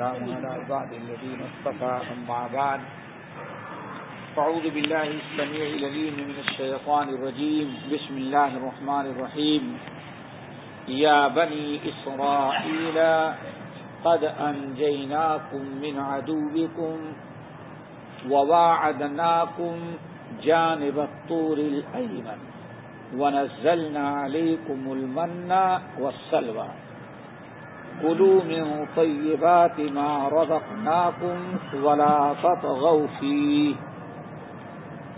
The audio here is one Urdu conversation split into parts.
على بعد الذين اصطفى، أما بعد. فعوذ بالله السميع الذين من الشيطان الرجيم. بسم الله الرحمن الرحيم. يا بني إسرائيل، قد أنجيناكم من عدوكم وواعدناكم جانب الطور الأيمن، ونزلنا عليكم المنى والسلوى. کلو من طیبات ما رزقناکم ولا تطغوا فيه.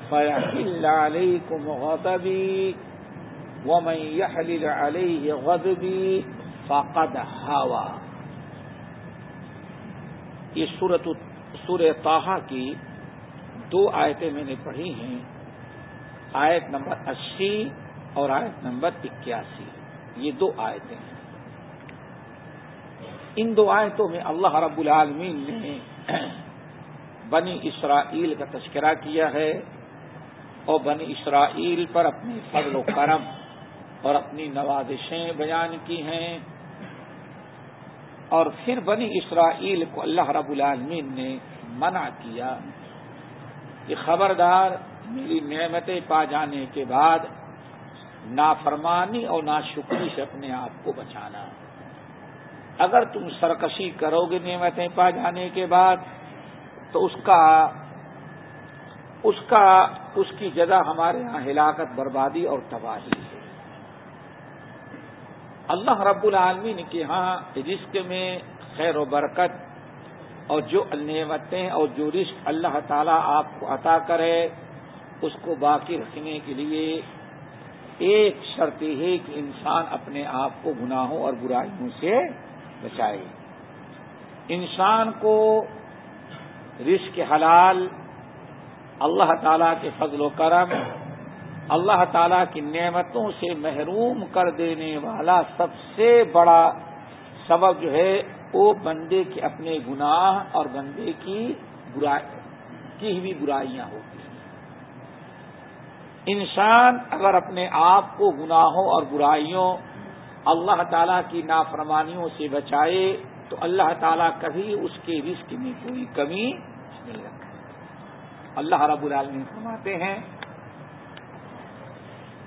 فيحل عليكم غضبي ومن يحلل عليه غضبي فقد هوى. یہ سورت سور تاہا کی دو آیتیں میں نے پڑھی ہیں، آیت نمبر اسی اور آیت نمبر اکیاسی. یہ دو آیتیں ہیں۔ ان دو آیتوں میں اللہ رب العالمین نے بنی اسرائیل کا تذکرہ کیا ہے اور بنی اسرائیل پر اپنی فضل و کرم اور اپنی نوازشیں بیان کی ہیں اور پھر بنی اسرائیل کو اللہ رب العالمین نے منع کیا کہ خبردار میری نعمتیں پا جانے کے بعد نافرمانی اور ناشکری سے اپنے آپ کو بچانا۔ اگر تم سرکشی کرو گے نعمتیں پا جانے کے بعد، تو اس کا اس کا، اس کی جگہ ہمارے یہاں ہلاکت، بربادی اور تباہی ہے۔ اللہ رب العالمین کے ہاں رزق میں خیر و برکت اور جو نعمتیں اور جو رزق اللہ تعالیٰ آپ کو عطا کرے، اس کو باقی رکھنے کے لیے ایک شرط ہے کہ انسان اپنے آپ کو گناہوں اور برائیوں سے بچائے انسان کو رزق حلال، اللہ تعالی کے فضل و کرم، اللہ تعالی کی نعمتوں سے محروم کر دینے والا سب سے بڑا سبب جو ہے وہ بندے کے اپنے گناہ اور بندے کی برائی، کی ہوئی برائیاں ہوتی ہیں۔ انسان اگر اپنے آپ کو گناہوں اور برائیوں اللہ تعالیٰ کی نافرمانیوں سے بچائے تو اللہ تعالیٰ کبھی اس کے رزق میں کوئی کمی نہیں رکھے اللہ رب العالمین فرماتے ہیں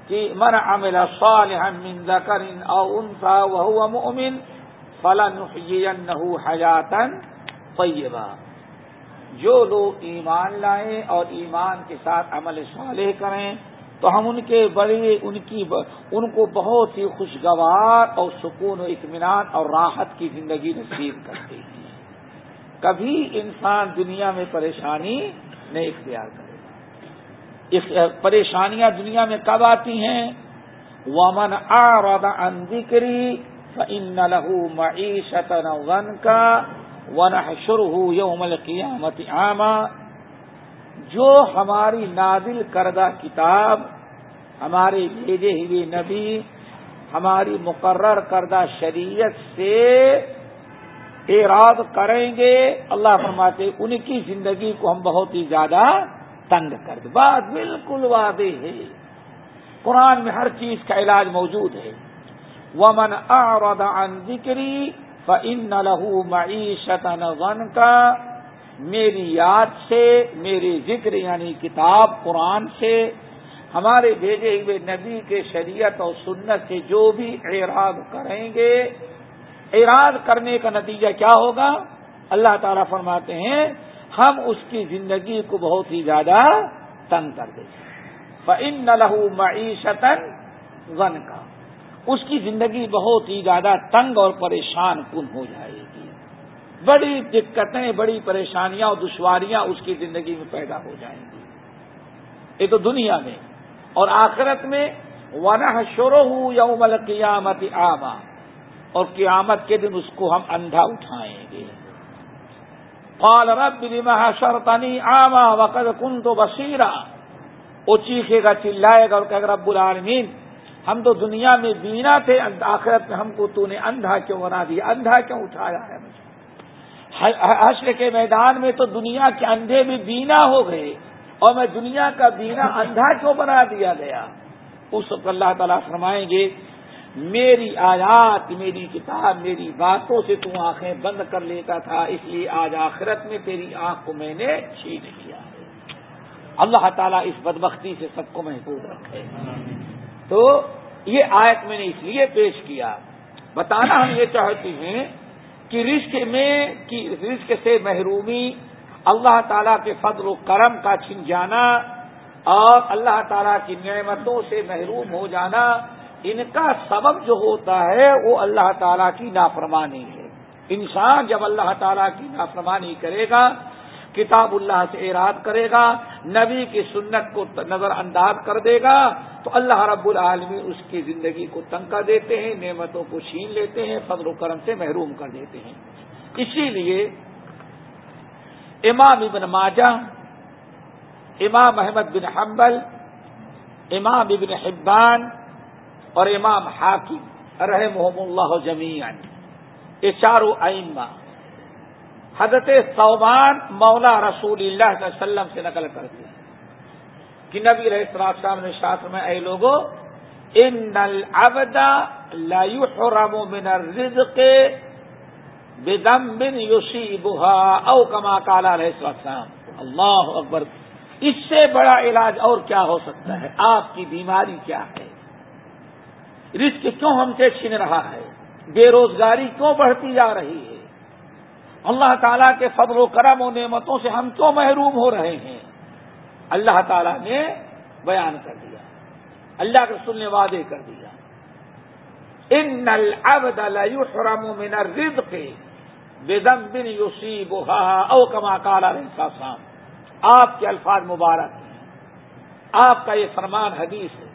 کہ من عمل صالحا من ذکر او انثى وهو مؤمن فلنحيينه حياتا طیبہ۔ جو لوگ ایمان لائیں اور ایمان کے ساتھ عمل صالح کریں تو ہم ان کے بڑے ان کی ان کو بہت ہی خوشگوار اور سکون و اطمینان اور راحت کی زندگی نصیب کرتے ہیں۔ کبھی انسان دنیا میں پریشانی نہیں اختیار کرے گا۔ اس پریشانیاں دنیا میں کب آتی ہیں؟ ومن آرد ان ذکری ان لہو معیشت ون کا ون شروع یوم القیامت عامہ جو ہماری نازل کردہ کتاب، ہمارے بھیجے ہوئے نبی، ہماری مقرر کردہ شریعت سے اراد کریں گے، اللہ فرماتے ان کی زندگی کو ہم بہت ہی زیادہ تنگ کر دیں۔ بات بالکل وعدے ہے۔ قرآن میں ہر چیز کا علاج موجود ہے۔ ومن اعرض عن ذکری فن لہو معیشت ون کا میری یاد سے، میری ذکر یعنی کتاب قرآن سے، ہمارے بھیجے ہوئے نبی کے شریعت اور سنت سے جو بھی اعراض کریں گے، اعراض کرنے کا نتیجہ کیا ہوگا؟ اللہ تعالیٰ فرماتے ہیں، ہم اس کی زندگی کو بہت ہی زیادہ تنگ کر دیں فن لہو معیشت ون کا اس کی زندگی بہت ہی زیادہ تنگ اور پریشان کن ہو جائے گی۔ بڑی دقتیں، بڑی پریشانیاں اور دشواریاں اس کی زندگی میں پیدا ہو جائیں گی۔ یہ تو دنیا میں۔ اور آخرت میں ون شروع ہوں یا امل قیامت آما اور قیامت کے دن اس کو ہم اندھا اٹھائیں گے۔ قال رب لما شرطنی آما وقد کن تو بصیرہ وہ چیخے گا، چلائے گا اور کہ رب العالمین، ہم تو دنیا میں بینا تھے، آخرت میں ہم کو تو نے اندھا کیوں بنا دیا؟ اندھا کیوں اٹھایا ہے؟ حشر کے میدان میں تو دنیا کے اندھے بھی بینا ہو گئے اور میں دنیا کا بینا اندھا کیوں بنا دیا گیا؟ اس وقت اللہ تعالیٰ فرمائیں گے، میری آیات، میری کتاب، میری باتوں سے تو آنکھیں بند کر لیتا تھا، اس لیے آج آخرت میں تیری آنکھ کو میں نے چھین لیا ہے۔ اللہ تعالیٰ اس بدبختی سے سب کو محفوظ رکھے۔ تو یہ آیت میں نے اس لیے پیش کیا، بتانا ہم یہ چاہتے ہیں کہ رزق میں رزق سے محرومی، اللہ تعالیٰ کے فضل و کرم کا چھن جانا اور اللہ تعالیٰ کی نعمتوں سے محروم ہو جانا، ان کا سبب جو ہوتا ہے وہ اللہ تعالیٰ کی نافرمانی ہے۔ انسان جب اللہ تعالیٰ کی نافرمانی کرے گا کتاب اللہ سے اراد کرے گا، نبی کی سنت کو نظر انداز کر دے گا، تو اللہ رب العالمی اس کی زندگی کو تنقا دیتے ہیں، نعمتوں کو چھین لیتے ہیں، فضل و کرم سے محروم کر دیتے ہیں۔ اسی لیے امام ابن ماجہ، امام احمد بن حنبل، امام ابن حبان اور امام حاکم رحم اللہ جمیان یہ چاروں ائمہ حضرت صوبان مولا رسول اللہ صلی اللہ علیہ وسلم سے نقل کرتے ہیں کہ نبی رہے صاحب نے شاستر میں اے لوگوں ان نل ابدا من الرزق بدم بن یوسی بہا او کما کالا رہے السلام اللہ اکبر، اس سے بڑا علاج اور کیا ہو سکتا ہے؟ آپ کی بیماری کیا ہے؟ رزق کیوں ہم سے چھین رہا ہے؟ بے روزگاری کیوں بڑھتی جا رہی ہے؟ اللہ تعالیٰ کے فضل و کرم و نعمتوں سے ہم کیوں محروم ہو رہے ہیں؟ اللہ تعالیٰ نے بیان کر دیا۔ اللہ کے سننے وعدے کر دیا۔ ان العبد يحرم من الرزق بدم بن یوسی بہا او کما کالا آپ کے الفاظ مبارک ہیں۔ آپ کا یہ فرمان حدیث ہے۔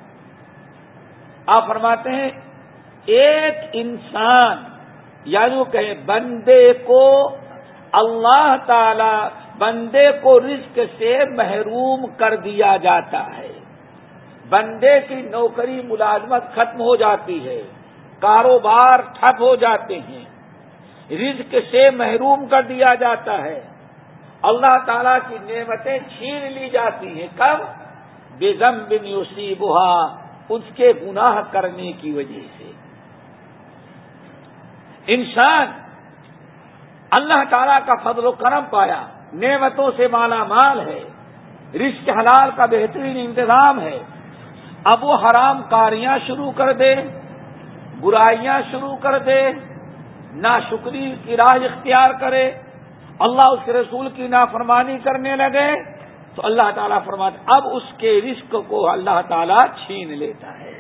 آپ فرماتے ہیں، ایک انسان یعنی کہ بندے کو اللہ تعالی بندے کو رزق سے محروم کر دیا جاتا ہے۔ بندے کی نوکری ملازمت ختم ہو جاتی ہے، کاروبار ٹھپ ہو جاتے ہیں، رزق سے محروم کر دیا جاتا ہے۔ اللہ تعالی کی نعمتیں چھین لی جاتی ہیں۔ کب؟ بے بن یوسی بہا اس کے گناہ کرنے کی وجہ سے۔ انسان اللہ تعالی کا فضل و کرم پایا، نعمتوں سے مالا مال ہے رشک حلال کا بہترین انتظام ہے۔ اب وہ حرام کاریاں شروع کر دے، برائیاں شروع کر دے، ناشکری کی راہ اختیار کرے، اللہ اس کے رسول کی نافرمانی کرنے لگے، تو اللہ تعالیٰ فرماتے اب اس کے رزق کو اللہ تعالیٰ چھین لیتا ہے۔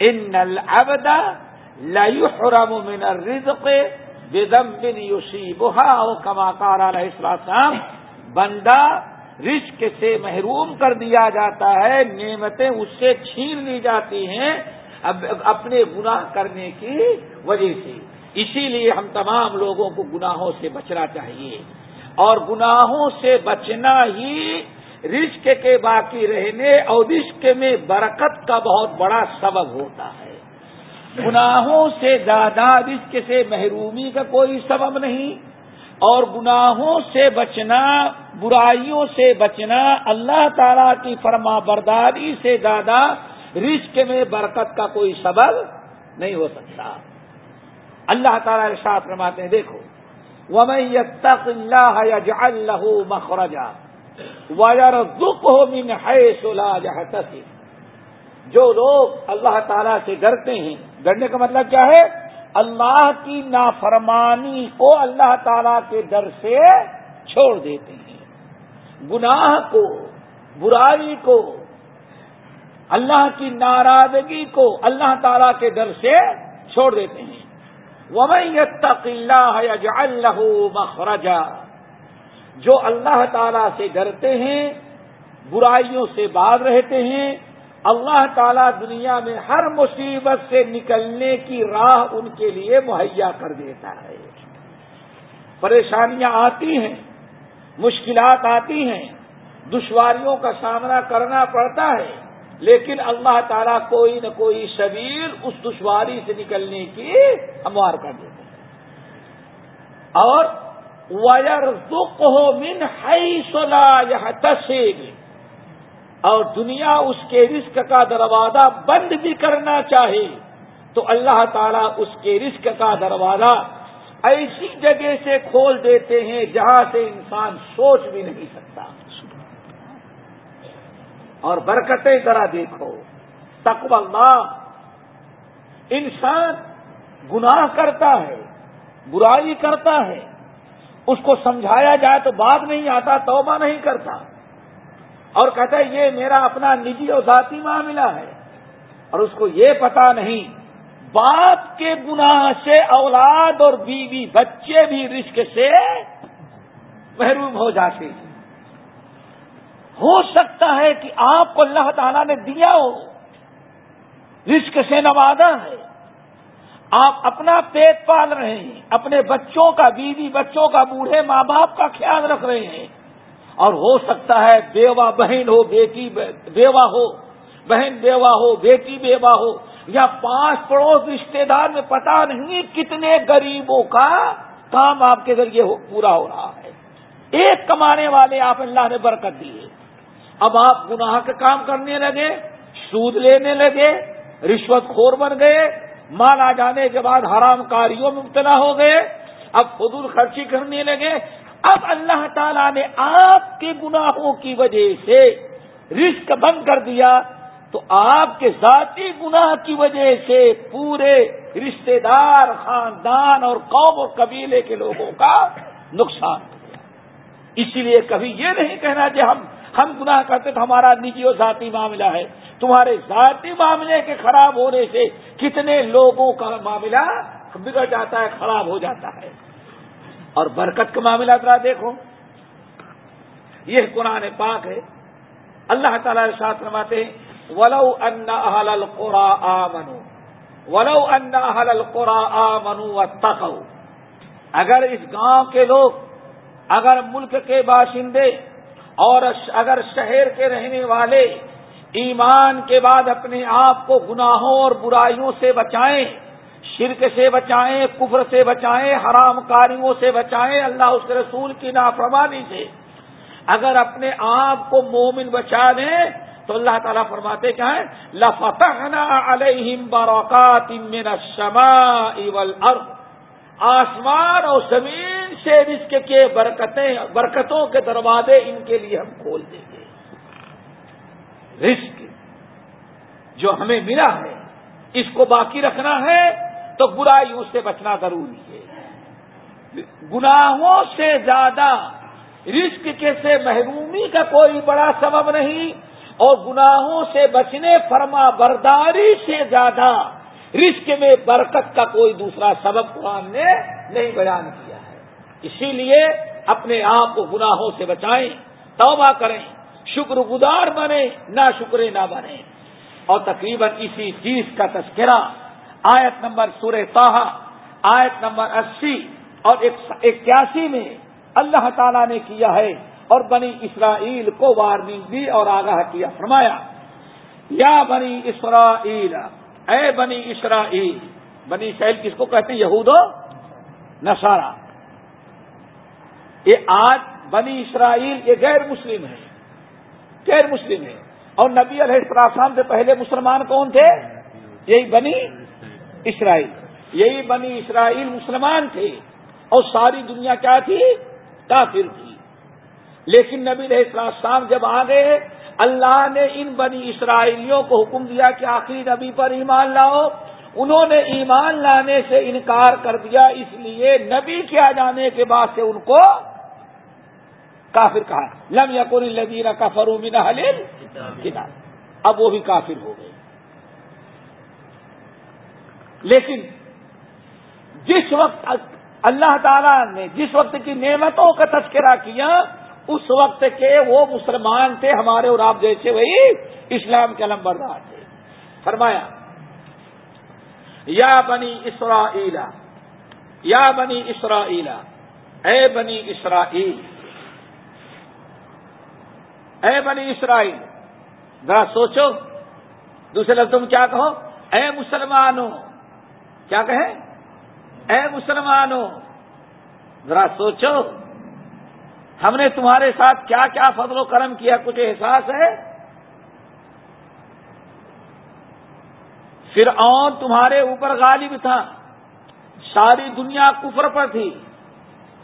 ان العبد لا يحرم من الرزق بذنب يصيبها او كما قال علیہ السلام بندہ رزق سے محروم کر دیا جاتا ہے، نعمتیں اس سے چھین لی جاتی ہیں اپنے گناہ کرنے کی وجہ سے۔ اسی لیے ہم تمام لوگوں کو گناہوں سے بچنا چاہیے۔ اور گناہوں سے بچنا ہی رزق کے باقی رہنے اور رزق میں برکت کا بہت بڑا سبب ہوتا ہے۔ گناہوں سے زیادہ رزق سے محرومی کا کوئی سبب نہیں۔ اور گناہوں سے بچنا، برائیوں سے بچنا، اللہ تعالی کی فرما برداری سے زیادہ رزق میں برکت کا کوئی سبب نہیں ہو سکتا۔ اللہ تعالیٰ ساتھ فرماتے ہیں، دیکھو وہ میں اللہ یا اللہ مخرجہ وائر دکھ ہو من ہے جو لوگ اللہ تعالیٰ سے ڈرتے ہیں۔ ڈرنے کا مطلب کیا ہے؟ اللہ کی نافرمانی کو اللہ تعالیٰ کے ڈر سے چھوڑ دیتے ہیں۔ گناہ کو، برائی کو، اللہ کی ناراضگی کو اللہ تعالیٰ کے ڈر سے چھوڑ دیتے ہیں۔ وہ اللہ یا اللہ مخرجہ جو اللہ تعالی سے ڈرتے ہیں، برائیوں سے باز رہتے ہیں اللہ تعالیٰ دنیا میں ہر مصیبت سے نکلنے کی راہ ان کے لیے مہیا کر دیتا ہے۔ پریشانیاں آتی ہیں، مشکلات آتی ہیں، دشواریوں کا سامنا کرنا پڑتا ہے، لیکن اللہ تعالیٰ کوئی نہ کوئی شبیر اس دشواری سے نکلنے کی ہموار کر دیتے ہیں اور وائر دکھ ہو من ہائی سولا یا اور دنیا اس کے رزق کا دروازہ بند بھی کرنا چاہے، تو اللہ تعالیٰ اس کے رزق کا دروازہ ایسی جگہ سے کھول دیتے ہیں جہاں سے انسان سوچ بھی نہیں سکتا۔ اور برکتیں ذرا دیکھو، تقوی اللہ۔ انسان گناہ کرتا ہے، برائی کرتا ہے، اس کو سمجھایا جائے تو بات نہیں آتا، توبہ نہیں کرتا۔ اور کہتا ہے، یہ میرا اپنا نجی اور ذاتی معاملہ ہے۔ اور اس کو یہ پتا نہیں، باپ کے گناہ سے اولاد اور بیوی بچے بھی رشک سے محروم ہو جاتے ہیں۔ ہو سکتا ہے کہ آپ کو اللہ تعالیٰ نے دیا ہو، رشک سے نوازا ہے۔ آپ اپنا پیٹ پال رہے ہیں، اپنے بچوں کا، بیوی بچوں کا، بوڑھے ماں باپ کا خیال رکھ رہے ہیں۔ اور ہو سکتا ہے بیوہ بہن ہو، بیٹی بیوہ ہو، بہن بیوہ ہو، بیٹی بیوہ ہو، یا پانچ پڑوس رشتے دار میں پتا نہیں کتنے غریبوں کا کام آپ کے ذریعے پورا ہو رہا ہے۔ ایک کمانے والے آپ اللہ نے برکت دی ہے اب آپ گناہ کے کام کرنے لگے، سود لینے لگے، رشوت خور بن گئے مال آ جانے کے بعد حرام کاریوں میں مبتلا ہو گئے، اب فضول خرچی کرنے لگے اب اللہ تعالیٰ نے آپ کے گناہوں کی وجہ سے رزق بند کر دیا تو آپ کے ذاتی گناہ کی وجہ سے پورے رشتے دار، خاندان اور قوم اور قبیلے کے لوگوں کا نقصان ہو اسی لیے کبھی یہ نہیں کہنا کہ ہم ہم گناہ کرتے تو ہمارا نجی اور ذاتی معاملہ ہے۔ تمہارے ذاتی معاملے کے خراب ہونے سے کتنے لوگوں کا معاملہ بگڑ جاتا ہے، خراب ہو جاتا ہے۔ اور برکت کا معاملہ ذرا دیکھو۔ یہ قرآن پاک ہے۔ اللہ تعالی ساتھ رواتے ولو ان اہل القرا آ منو ولو ان اہل القرا آ منو اگر اس گاؤں کے لوگ، اگر ملک کے باشندے اور اگر شہر کے رہنے والے ایمان کے بعد اپنے آپ کو گناہوں اور برائیوں سے بچائیں شرک سے بچائیں، کفر سے بچائیں، حرام کاریوں سے بچائیں، اللہ اس کے رسول کی نافرمانی سے۔ اگر اپنے آپ کو مومن بچا دیں، تو اللہ تعالیٰ فرماتے کیا ہے لفتحنا علیہم برکات من السماء والارض آسمان اور زمین سے رزق کے برکتیں، برکتوں کے دروازے ان کے لیے ہم کھول دیں گے۔ رزق جو ہمیں ملا ہے، اس کو باقی رکھنا ہے۔ تو برائیوں سے بچنا ضروری ہے۔ گناہوں سے زیادہ رزق کے سے محرومی کا کوئی بڑا سبب نہیں اور گناہوں سے بچنے فرما برداری سے زیادہ رزق میں برکت کا کوئی دوسرا سبب قرآن نے نہیں بیان کیا ہے۔ اسی لیے اپنے آپ کو گناہوں سے بچائیں، توبہ کریں، شکر گزار بنے نہ شکرے نہ بنے اور تقریباً اسی چیز کا تذکرہ آیت نمبر سورہ تاہا آیت نمبر اسی اور اکیاسی میں اللہ تعالی نے کیا ہے اور بنی اسرائیل کو وارننگ دی اور آگاہ کیا، فرمایا، یا بنی اسرائیل، اے بنی اسرائیل بنی اسرائیل کس کو کہتے ہیں؟ یہود و نسارا یہ آج بنی اسرائیل یہ غیر مسلم ہے غیر مسلم ہے اور نبی علیہ السلام سے پہلے مسلمان کون تھے؟ یہی بنی اسرائیل۔ یہی بنی اسرائیل مسلمان تھے اور ساری دنیا کیا تھی؟ کافر تھی۔ لیکن نبی علیہ السلام جب آ گئے، اللہ نے ان بنی اسرائیلیوں کو حکم دیا کہ آخری نبی پر ایمان لاؤ۔ انہوں نے ایمان لانے سے انکار کر دیا، اس لیے نبی کے آ جانے کے بعد سے ان کو کافر کہا۔ لم یا کوئی لدینہ کا فرومین کتاب اب وہ بھی کافر ہو گئے۔ لیکن جس وقت اللہ تعالی نے جس وقت کی نعمتوں کا تذکرہ کیا، اس وقت کے وہ مسلمان تھے ہمارے اور آپ جیسے وہی اسلام کے لمبردار تھے۔ فرمایا، یا بنی اسرائیل، یا بنی اسرائیل، اے بنی اسرائیل، اے بنی اسرائیل، ذرا سوچو، دوسرے لفظ تم کیا کہو؟ اے مسلمانوں کیا کہیں؟ اے مسلمانوں، ذرا سوچو، ہم نے تمہارے ساتھ کیا کیا فضل و کرم کیا؟ کچھ احساس ہے؟ فرعون تمہارے اوپر غالب تھا، ساری دنیا کفر پر تھی۔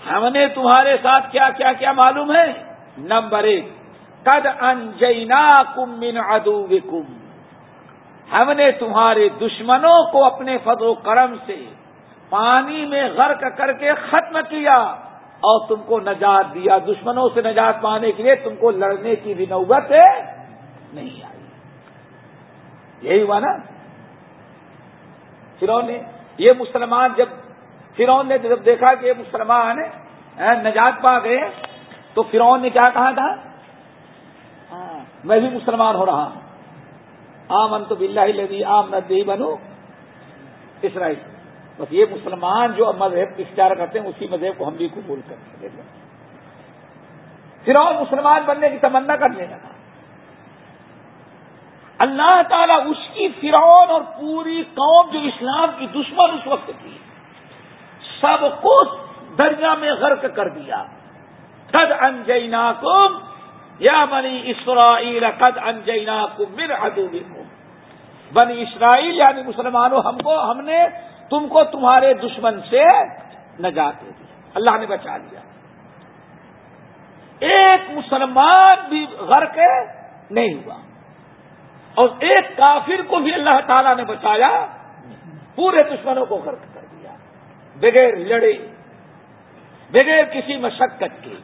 ہم نے تمہارے ساتھ کیا کیا کیا معلوم ہے؟ نمبر ایک، قد انجینا کم من ادو ہم نے تمہارے دشمنوں کو اپنے فضل و کرم سے پانی میں غرق کر کے ختم کیا اور تم کو نجات دیا۔ دشمنوں سے نجات پانے کے لیے تم کو لڑنے کی بھی نوبت نہیں آئی۔ یہی ہوا نا؟ فرون نے یہ مسلمان جب فرون نے جب دیکھا کہ یہ مسلمان نجات پا گئے تو فرون نے کیا کہا تھا؟ ہاں، میں بھی مسلمان ہو رہا ہوں۔ آمن تو بلّہ لگی آم ندی بنو اسرائیل۔ بس یہ مسلمان جو مذہب اختیار کرتے ہیں، اسی مذہب کو ہم بھی قبول کرتے ہیں۔ پھر اور مسلمان بننے کی تمنا کرنے لگا اللہ تعالیٰ اس کی فرعون اور پوری قوم جو اسلام کی دشمن اس وقت تھی، سب کو دریا میں غرق کر دیا۔ قد انجینا کم یا بنی اسرائیل، قد انجینا کم مر ادو بنی اسرائیل یعنی مسلمانوں، ہم کو، ہم نے تم کو تمہارے دشمن سے نجات دے دی۔ اللہ نے بچا لیا۔ ایک مسلمان بھی غرق نہیں ہوا۔ اور ایک کافر کو بھی اللہ تعالیٰ نے بچایا پورے دشمنوں کو غرق کر دیا۔ بغیر لڑے، بغیر کسی مشقت کے۔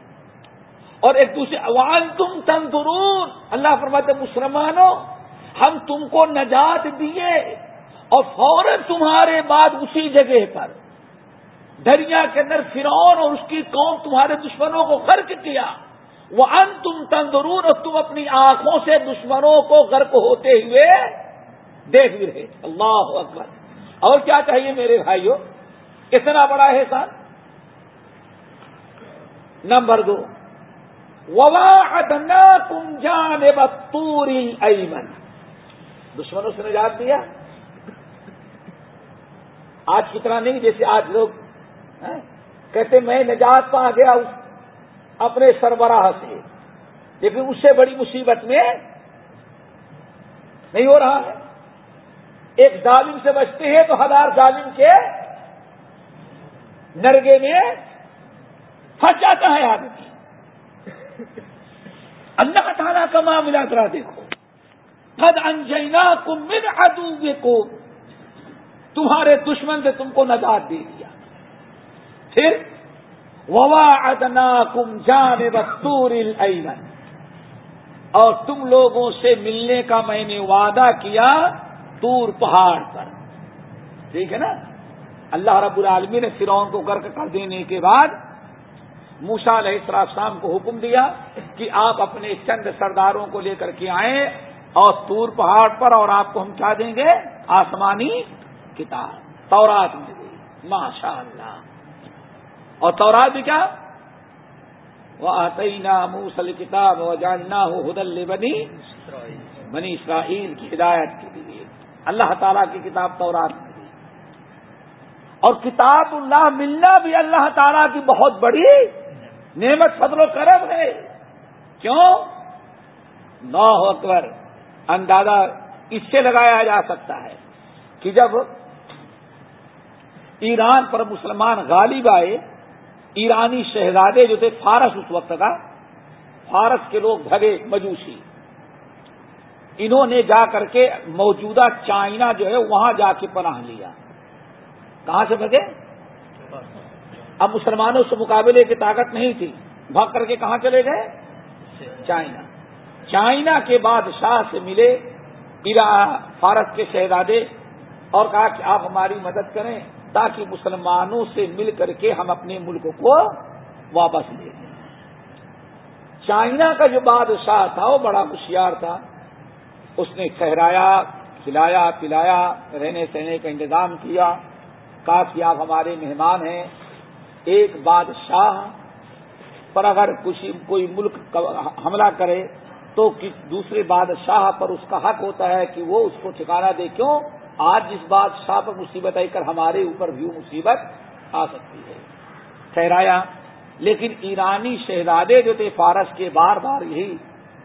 اور ایک دوسرے عوام تم تندرون اللہ فرماتے مسلمانوں ہم تم کو نجات دیے اور فوراً تمہارے بعد اسی جگہ پر دریا کے اندر فرعون اور اس کی قوم تمہارے دشمنوں کو غرق کیا۔ وہ ان تم تندرون اور تم اپنی آنکھوں سے دشمنوں کو غرق ہوتے ہوئے دیکھ بھی رہے۔ اللہ اکبر۔ اور کیا چاہیے میرے بھائیوں اتنا بڑا احسان؟ نمبر دو۔ وبا ادنا تم جان بتوری ایمن دشمنوں سے نجات دیا۔ آج کتنا نہیں جیسے آج لوگ ہاں، کہتے میں نجات پا گیا اپنے سربراہ سے، لیکن اس سے بڑی مصیبت میں نہیں ہو رہا ہے۔ ایک ظالم سے بچتے ہیں تو ہزار ظالم کے نرگے میں پھنس جاتا ہے آدمی۔ اللہ تعالیٰ کا معاملہ ذرا دیکھو۔ قد انجینا کم من ادو کو تمہارے دشمن سے تم کو نجات دے دیا۔ پھر ووا ادنا کم جان بستور اور تم لوگوں سے ملنے کا میں نے وعدہ کیا تور پہاڑ پر۔ ٹھیک ہے نا؟ اللہ رب العالمی نے فرعون کو گرک کر دینے کے بعد موسا علیہ السلام کو حکم دیا کہ آپ اپنے چند سرداروں کو لے کر کے آئیں۔ اور تور پہاڑ پر اور آپ کو ہم کیا دیں گے؟ آسمانی کتاب، تورات میں ماشاء اللہ اور تورات بھی کیا؟ وہ آتے موسل کتاب وہ جاننا ہو ہدل بنی بنی اسرائیل کی ہدایت کے لیے۔ اللہ تعالیٰ کی کتاب تورات میں اور کتاب اللہ ملنا بھی اللہ تعالیٰ کی بہت بڑی نعمت، فضل و کرم ہے۔ کیوں؟ نو اکبر۔ اندازہ اس سے لگایا جا سکتا ہے کہ جب ایران پر مسلمان غالب آئے، ایرانی شہزادے جو تھے فارس اس وقت کا، فارس کے لوگ بھگے، مجوسی۔ انہوں نے جا کر کے موجودہ چائنا جو ہے وہاں جا کے پناہ لیا۔ کہاں سے بھگے؟ اب مسلمانوں سے مقابلے کی طاقت نہیں تھی۔ بھاگ کر کے کہاں چلے گئے؟ چائنا۔ چائنا کے بادشاہ سے ملے فارس کے شہزادے، اور کہا کہ آپ ہماری مدد کریں تاکہ مسلمانوں سے مل کر کے ہم اپنے ملک کو واپس لے لیں۔ چائنا کا جو بادشاہ تھا، وہ بڑا ہوشیار تھا۔ اس نے ٹھہرایا، کھلایا، پلایا، رہنے سہنے کا انتظام کیا۔ کہا کہ آپ ہمارے مہمان ہیں۔ ایک بادشاہ پر اگر کچھ کوئی ملک حملہ کرے تو دوسرے بادشاہ پر اس کا حق ہوتا ہے کہ وہ اس کو ٹھکانا دے کیوں؟ آج جس بادشاہ پر مصیبت آئی کر ہمارے اوپر بھی مصیبت آ سکتی ہے۔ ٹھہرایا۔ لیکن ایرانی شہزادے جو تھے فارس کے، بار بار یہی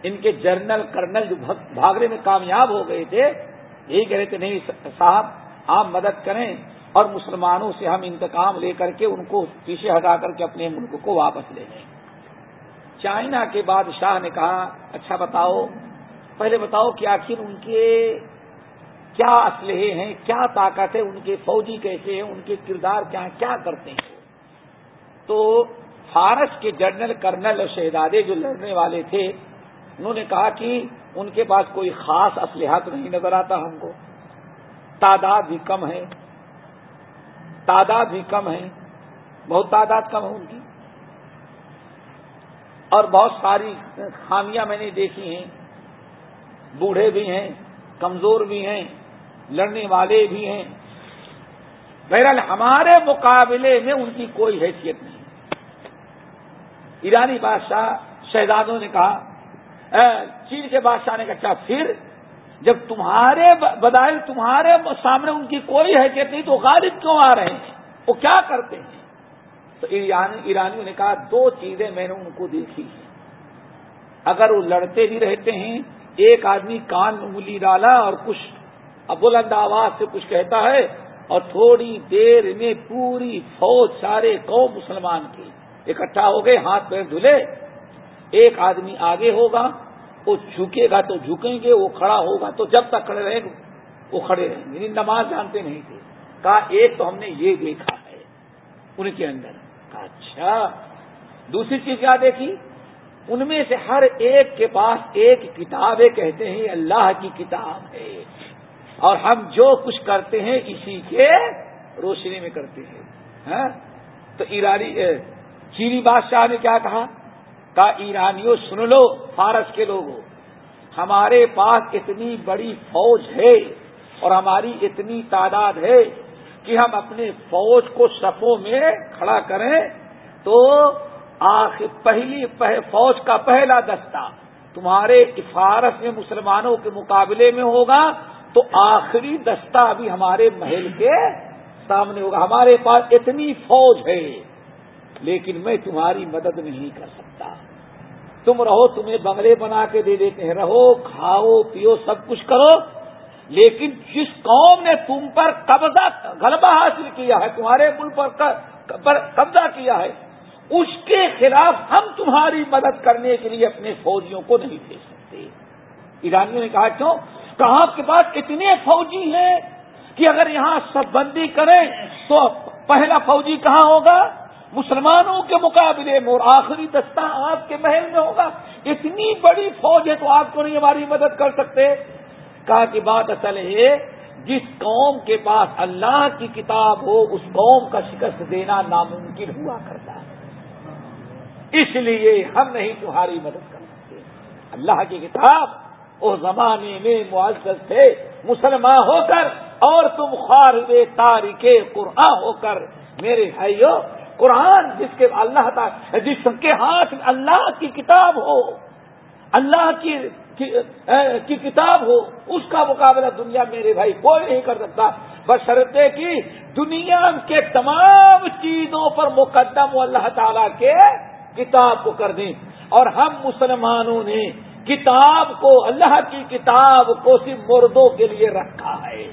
ان کے جنرل کرنل جو بھاگنے میں کامیاب ہو گئے تھے، یہی کہہ رہے تھے، نہیں صاحب، آپ مدد کریں اور مسلمانوں سے ہم انتقام لے کر کے ان کو پیچھے ہٹا کر کے اپنے ملک کو واپس لے لیں چائنا کے بادشاہ نے کہا اچھا بتاؤ، پہلے بتاؤ کہ آخر ان کے کیا اسلحے ہیں، کیا طاقت ہے، ان کے فوجی کیسے ہیں، ان کے کردار کیا کیا کرتے ہیں؟ تو فارس کے جنرل کرنل اور شہزادے جو لڑنے والے تھے، انہوں نے کہا کہ ان کے پاس کوئی خاص اسلحہ تو نہیں نظر آتا ہم کو۔ تعداد بھی کم ہے۔ تعداد بھی کم ہے۔ بہت تعداد کم ہے ان کی۔ اور بہت ساری خامیاں میں نے دیکھی ہیں۔ بوڑھے بھی ہیں، کمزور بھی ہیں، لڑنے والے بھی ہیں۔ بہرحال ہمارے مقابلے میں ان کی کوئی حیثیت نہیں۔ ایرانی بادشاہ شہزادوں نے کہا چین کے بادشاہ نے کہا اچھا پھر؟ جب تمہارے بدائل تمہارے سامنے ان کی کوئی حیثیت نہیں تو غالب کیوں آ رہے ہیں؟ وہ کیا کرتے ہیں؟ تو ایرانیوں نے کہا دو چیزیں میں نے ان کو دیکھی اگر وہ لڑتے بھی رہتے ہیں، ایک آدمی کان انگلی ڈالا اور کچھ بلند آواز سے کچھ کہتا ہے اور تھوڑی دیر میں پوری فوج سارے قوم مسلمان کی، اکٹھا ہو گئے، ہاتھ پیر دھلے۔ ایک آدمی آگے ہوگا، وہ جھکے گا تو جھکیں گے، وہ کھڑا ہوگا تو جب تک کھڑے رہیں گے، وہ کھڑے رہیں گے۔ یعنی نماز جانتے نہیں تھے۔ کہا، ایک تو ہم نے یہ دیکھا ہے، ان کے اندر اچھا۔ دوسری چیز کیا دیکھی؟ ان میں سے ہر ایک کے پاس ایک کتاب ہے کہتے ہیں، اللہ کی کتاب ہے۔ اور ہم جو کچھ کرتے ہیں، اسی کے روشنی میں کرتے ہیں۔ ہاں؟ تو ایرانی چینی بادشاہ نے کیا کہا؟ کہا، ایرانیوں سن لو، فارس کے لوگوں، ہمارے پاس اتنی بڑی فوج ہے اور ہماری اتنی تعداد ہے کہ ہم اپنے فوج کو صفوں میں کھڑا کریں تو آخر پہلی فوج کا پہلا دستہ تمہارے فارس میں مسلمانوں کے مقابلے میں ہوگا تو آخری دستہ ابھی ہمارے محل کے سامنے ہوگا۔ ہمارے پاس اتنی فوج ہے، لیکن میں تمہاری مدد نہیں کر سکتا۔ تم رہو، تمہیں بنگلے بنا کے دے دیتے ہیں۔ رہو، کھاؤ، پیو، سب کچھ کرو۔ لیکن جس قوم نے تم پر قبضہ غلبہ حاصل کیا ہے، تمہارے ملک پر قبضہ کیا ہے، اس کے خلاف ہم تمہاری مدد کرنے کے لیے اپنے فوجیوں کو نہیں بھیج سکتے۔ ایرانیوں نے کہا، کیوں؟ کہاں کے پاس اتنے فوجی ہیں کہ اگر یہاں سب بندی کریں تو پہلا فوجی کہاں ہوگا؟ مسلمانوں کے مقابلے میں، اور آخری دستہ آپ کے محل میں ہوگا۔ اتنی بڑی فوج ہے تو آپ کو نہیں ہماری مدد کر سکتے۔ کہا کہ بات اصل ہے، جس قوم کے پاس اللہ کی کتاب ہو، اس قوم کا شکست دینا ناممکن ہوا کرتا ہے۔ اس لیے ہم نہیں تمہاری مدد کر سکتے۔ اللہ کی کتاب اس زمانے میں معزز تھے، مسلمان ہو کر، اور تم خارب تاریخ قرآن ہو کر۔ میرے بھائیوں قرآن جس کے اللہ تعالی، جس کے ہاتھ اللہ کی کتاب ہو، اللہ کی کی کتاب ہو، اس کا مقابلہ دنیا میرے بھائی کوئی نہیں کر سکتا۔ بس کی دنیا کے تمام چیزوں پر مقدم اللہ تعالی کے کتاب کو کر دیں۔ اور ہم مسلمانوں نے کتاب کو، اللہ کی کتاب کو صرف مردوں کے لیے رکھا ہے،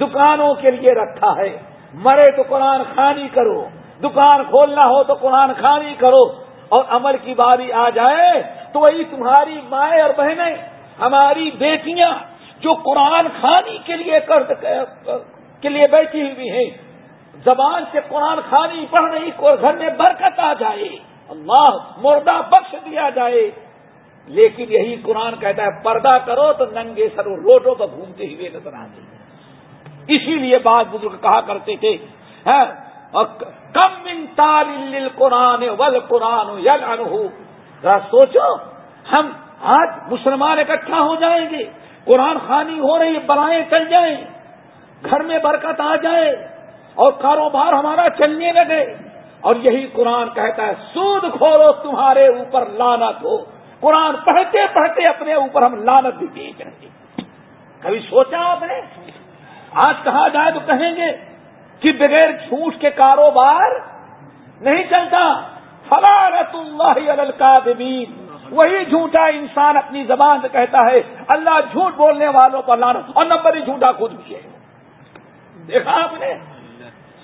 دکانوں کے لیے رکھا ہے۔ مرے تو قرآن خانی کرو، دکان کھولنا ہو تو قرآن خانی کرو۔ اور عمل کی باری آ جائے تو وہی تمہاری مائیں اور بہنیں ہماری بیٹیاں جو قرآن خانی کے لیے کے لیے بیٹھی ہوئی ہیں۔ زبان سے قرآن خانی پڑھ رہی گھر میں برکت آ جائے۔ اللہ مردہ بخش دیا جائے۔ لیکن یہی قرآن کہتا ہے پردہ کرو تو ننگے سر روڈوں پر گھومتے ہوئے نظر آتے اسی لیے بعض بزرگ کہا کرتے تھے ہاں، کم من تال قرآن ول قرآن یل ذرا سوچو، ہم آج مسلمان اکٹھا ہو جائیں گے، قرآن خانی ہو رہی بلائیں چل جائیں، گھر میں برکت آ جائے اور کاروبار ہمارا چلنے لگے۔ اور یہی قرآن کہتا ہے، سود کھولو، تمہارے اوپر لانت ہو۔ قرآن پڑھتے پڑھتے اپنے اوپر ہم لانت بھی بیچ رہے کبھی سوچا آپ نے؟ آج کہا جائے تو کہیں گے؟ کہ بغیر جھوٹ کے کاروبار نہیں چلتا۔ فلاں اللہ القادمین وہی جھوٹا انسان اپنی زبان سے کہتا ہے، اللہ جھوٹ بولنے والوں پر لانا اور نمبر ہی جھوٹا خود بھی ہے۔ دیکھا آپ نے؟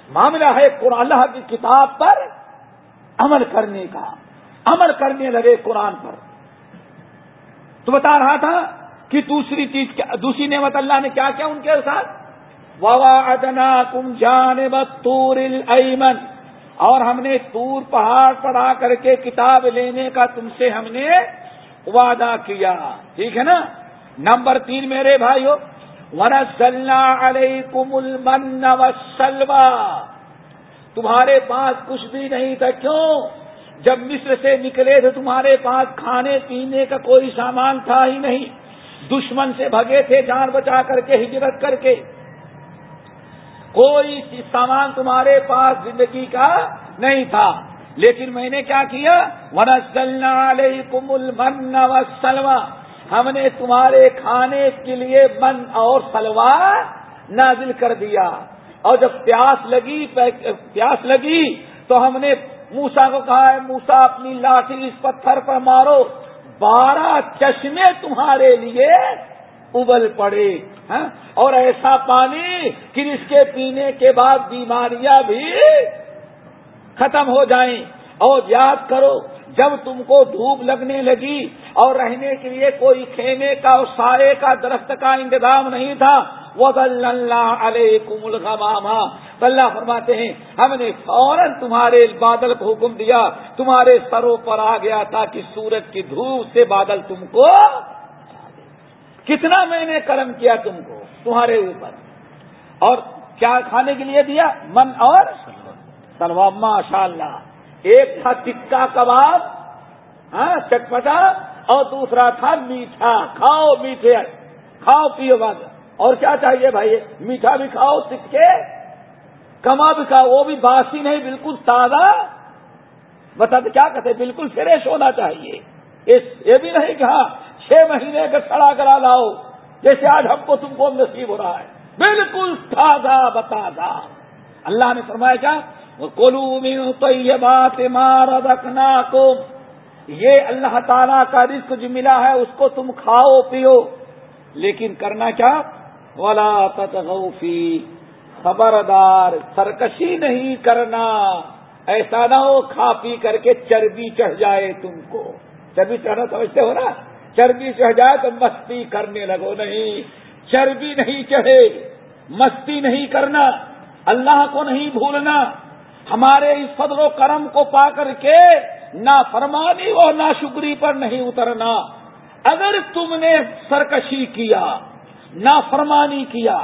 معاملہ ہے قرآن، اللہ کی کتاب پر عمل کرنے کا۔ عمل کرنے لگے قرآن پر۔ تو بتا رہا تھا کہ دوسری چیز دوسری نعمت اللہ نے کیا کیا ان کے ساتھ؟ ووا ادنا کم جان اور ہم نے تور پہاڑ پر آ کر کے کتاب لینے کا تم سے ہم نے وعدہ کیا۔ ٹھیک ہے نا؟ نمبر تین میرے بھائیو ورسلنا علیکم المن والسلوى۔ تمہارے پاس کچھ بھی نہیں تھا۔ کیوں؟ جب مصر سے نکلے تھے تمہارے پاس کھانے پینے کا کوئی سامان تھا ہی نہیں۔ دشمن سے بھگے تھے، جان بچا کر کے، ہجرت کر کے۔ کوئی سامان تمہارے پاس زندگی کا نہیں تھا۔ لیکن میں نے کیا کیا؟ ورسلنا علیکم المن والسلوى۔ ہم نے تمہارے کھانے کے لیے من اور سلوا نازل کر دیا۔ اور جب پیاس لگی پیاس لگی تو ہم نے موسا کو کہا ہے موسا اپنی لاٹھی اس پتھر پر مارو۔ بارہ چشمے تمہارے لیے ابل پڑے ہاں؟ اور ایسا پانی کہ اس کے پینے کے بعد بیماریاں بھی ختم ہو جائیں اور یاد کرو، جب تم کو دھوپ لگنے لگی اور رہنے کے لیے کوئی کھینے کا اور سارے کا درخت کا انتظام نہیں تھا وہ اللہ علیہ کمل اللہ فرماتے ہیں، ہم نے فوراً تمہارے بادل کو حکم دیا، تمہارے سروں پر آ گیا تھا کہ سورج کی دھوپ سے بادل تم کو کتنا میں نے کرم کیا تم کو تمہارے اوپر؟ اور کیا کھانے کے لیے دیا؟ من اور سلوا ماشاء اللہ ایک تھا ٹکا کباب ہاں چٹپٹا، اور دوسرا تھا میٹھا۔ کھاؤ میٹھے، کھاؤ پیو بات اور کیا چاہیے بھائی؟ میٹھا بھی کھاؤ سکے کما بھی کھاؤ، وہ بھی باسی نہیں، بالکل تازہ۔ بتا کیا کہتے بالکل فریش ہونا چاہیے۔ یہ بھی نہیں کہا ہاں، چھ مہینے کا سڑا کرا لاؤ، جیسے آج ہم کو تم کو نصیب ہو رہا ہے۔ بالکل تازہ بتازہ۔ اللہ نے فرمایا کیا؟ کلو تو یہ بات مار رکھنا یہ اللہ تعالی کا رزق جو ملا ہے، اس کو تم کھاؤ، پیو۔ لیکن کرنا کیا؟ ولا تغفی خبردار، سرکشی نہیں کرنا۔ ایسا نہ ہو، کھا پی کر کے چربی چڑھ جائے تم کو۔ چربی چڑھنا سمجھتے ہو نا؟ چربی چڑھ جائے تو مستی کرنے لگو نہیں۔ چربی نہیں چڑھے، مستی نہیں کرنا، اللہ کو نہیں بھولنا۔ ہمارے اس فضل و کرم کو پا کر کے نہ فرمانی اور نہ شکری پر نہیں اترنا۔ اگر تم نے سرکشی کیا نہ فرمانی کیا،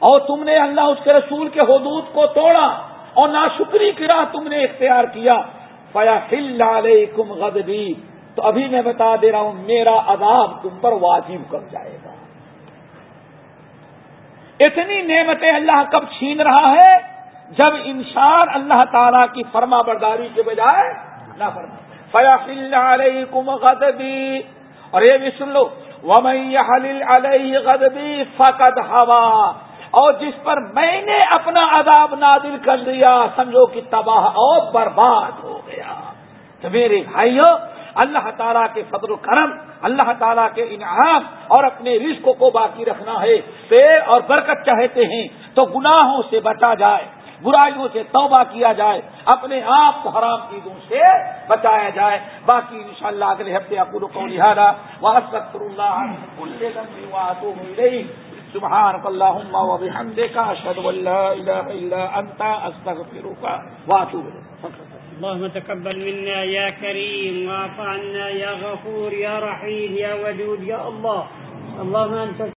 اور تم نے اللہ اس کے رسول کے حدود کو توڑا اور نہ شکری کی راہ تم نے اختیار کیا فیا علیکم غدبی تو ابھی میں بتا دے رہا ہوں، میرا عذاب تم پر واجب کر جائے گا۔ اتنی نعمتیں اللہ کب چھین رہا ہے؟ جب انسان اللہ تعالی کی فرما برداری کے بجائے نہ فرما فیا علیکم غدبی اور یہ بھی سن لو۔ علیہ غدبی فقد ہوا اور جس پر میں نے اپنا عذاب نادل کر دیا، سمجھو کہ تباہ اور برباد ہو گیا۔ تو میرے بھائیوں اللہ تعالیٰ کے فضل و کرم، اللہ تعالیٰ کے انعام اور اپنے رزق کو باقی رکھنا ہے۔ پیر اور برکت چاہتے ہیں تو گناہوں سے بچا جائے، برائیوں سے توبہ کیا جائے، اپنے آپ کو حرام چیزوں سے بچایا جائے۔ باقی انشاءاللہ اگلے ہفتے آپ کو لہٰذا واسطر اللہ سبحان اللهم وبحمدك اشهد ان لا اله الا انت استغفرك واتوب اللهم تقبل منا يا كريم واعف عنا يا غفور يا رحيم يا ودود يا الله. اللهم انت